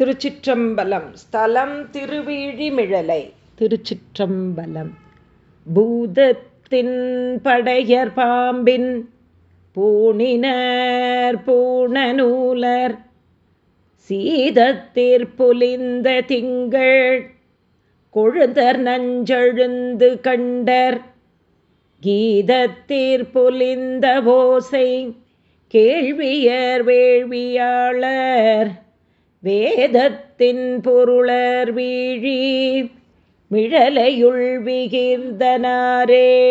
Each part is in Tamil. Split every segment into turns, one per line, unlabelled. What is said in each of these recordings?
திருச்சிற்றம்பலம் ஸ்தலம் திருவிழிமிழலை. திருச்சிற்றம்பலம் பூதத்தின் படையர் பாம்பின் பூணினர் பூணநூலர் சீதத்திற் புலிந்த திங்கள் கொழுந்தர் நஞ்செழுந்து கண்டர் கீதத்திற் புலிந்த ஓசை கேள்வியர் வேள்வியாளர். வேதத்தின் பொருளர் வீழி மிழலையுள் விகிர்ந்தனாரே.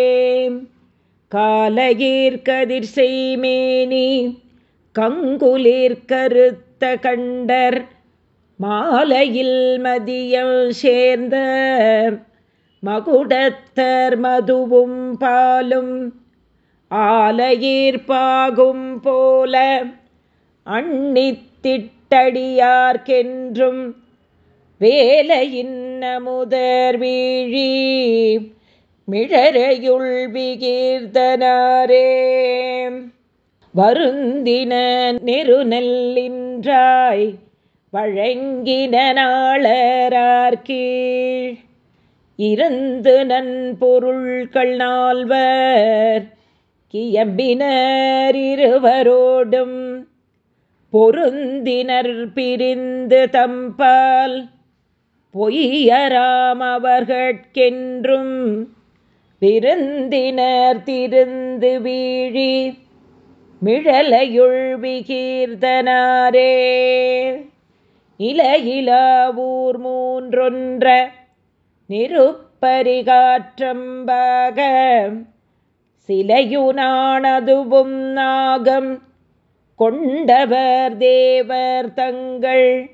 காலையீர்கதிர் செய்மேனி கங்குலீர்கருத்த கண்டர் மாலையில் மதியம் சேர்ந்த மகுடத்தர் மதுவும் பாலும் ஆலையீர்ப்பாகும் போல அன்னித்திட் விட்டடியார்க்கென்றும் வேலையின் முதற் வீழி மிழறையுள் விகீர்த்தனாரே. வருந்தின நெருநெல்லின்றாய் வழங்கின நாளரார்கீழ் இருந்து நன்பொருள்கள் நால்வர் கியம்பினர் இருவரோடும் பொருந்தினர் பிரிந்து தம்பால் பொய்யராம் அவர்கட்கென்றும் விருந்தினர் திருந்து வீழி மிழலையுள் விகீர்த்தனாரே. இலையிலாவூர் மூன்றொன்ற நிருப்பரிகாற்றம்பாக சிலையுனானதுவும் நாகம் கொண்டவர் தேவர் தங்கள்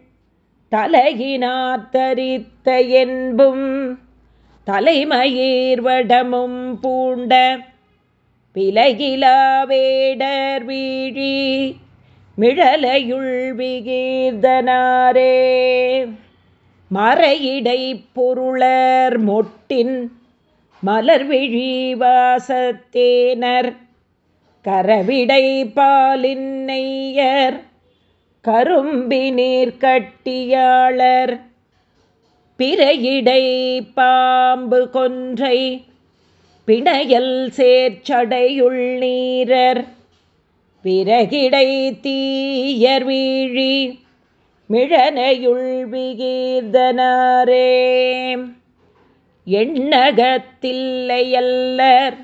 தலையினார் தரித்த என்பும் தலைமயிர்வடமும் பூண்ட பிலகிலாவேடர் வீழி மிழலையுள் விகீர்தனாரே. மறையிடை பொருளர் மொட்டின் மலர்விழி வாசத்தேனர் கரவிடை பாலின்னையர் கரும்பி கரும்பினீர் கட்டியாளர் பிறையிடை பாம்பு கொன்றை பிணையல் சேர்ச்சடையுள் நீரர் பிறகிடை தீயர் வீழி மிழனையுள் விகீர்தனாரே எண்ணகத்தில்லையல்லர்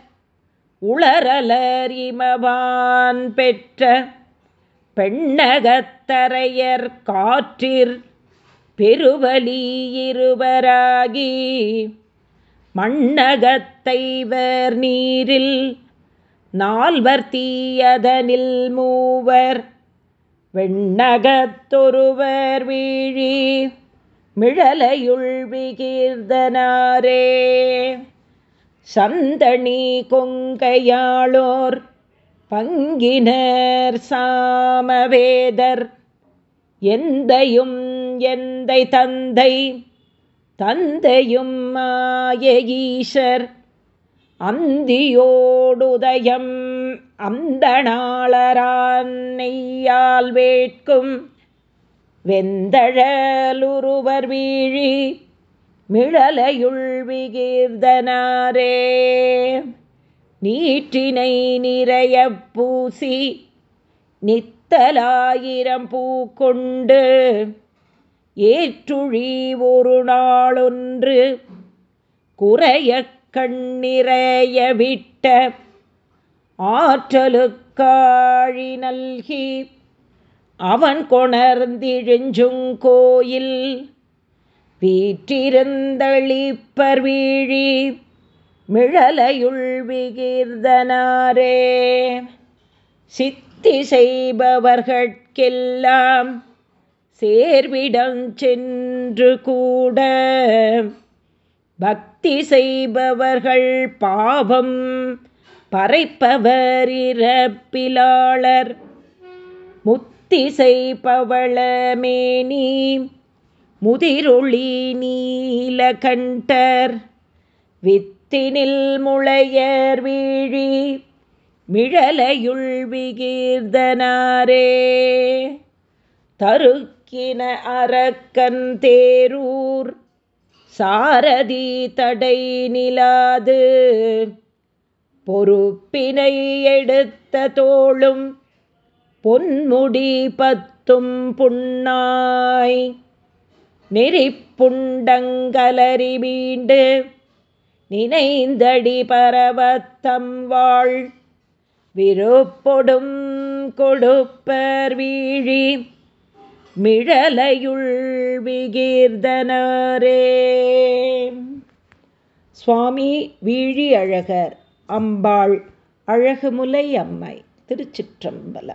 உளரலர் பெற்ற பெண்ணகத்தரையர் காற்றிற் பெருவலியிருவராகி மண்ணகத்தைவர் நீரில் நால்வர் தீயதனில் மூவர் வெண்ணகத்தொருவர் வீழி மிழலையுள் விகீர்தனாரே. சந்தனி கொங்கையாளோர் பங்கினர் சாமவேதர். எந்தையும் எந்தை தந்தை தந்தையும் மாய ஈஷர் அந்தியோடுதயம் அந்தநாளரான் நெய்யால் வேட்கும். வெந்தழலுருவர் வீழி மிழலையுள்விகீர்தனாரே. நீற்றினை நிறைய பூசி நித்தலாயிரம் பூ கொண்டு ஏற்றுழி ஒரு நாளொன்று குறைய கண்ணிறைய விட்ட ஆற்றலுக்காழி நல்கி அவன் கொணர்ந்திழிஞ்சுங்கோயில் வீற்றிருந்தளிப்பர் வீழி மிழலையுள் விகீர்தனாரே. சித்தி செய்பவர்கட்கெல்லாம் சேர்விடம் சென்று கூட பக்தி செய்பவர்கள் பாவம் பறைப்பவர் இறப்பிலாளர் முத்தி செய்பவளமேனி முதிரொளி நீலகண்டர் வித்தினில் முளையர் வீழி மிழலையுள் விகீர்தனாரே. தருக்கியவர்கட்கெல்லாம் அரக்கன் தேரூர் சாரதி தடை நிலாது. பொறுப்பினை எடுத்த தோளும் பொன்முடி பத்தும் புண்ணாய். நெறிப்புண்டங்கலறி மீண்டு நினைந்தடி பரவத்தம் வாழ். விருப்பொடும் கொடுப்பர் வீழி மிழலையுள் விகீர்தனரே. சுவாமி வீழி அழகர் அம்பாள் அழகுமுலை அம்மை திருச்சிற்றம்பலம்.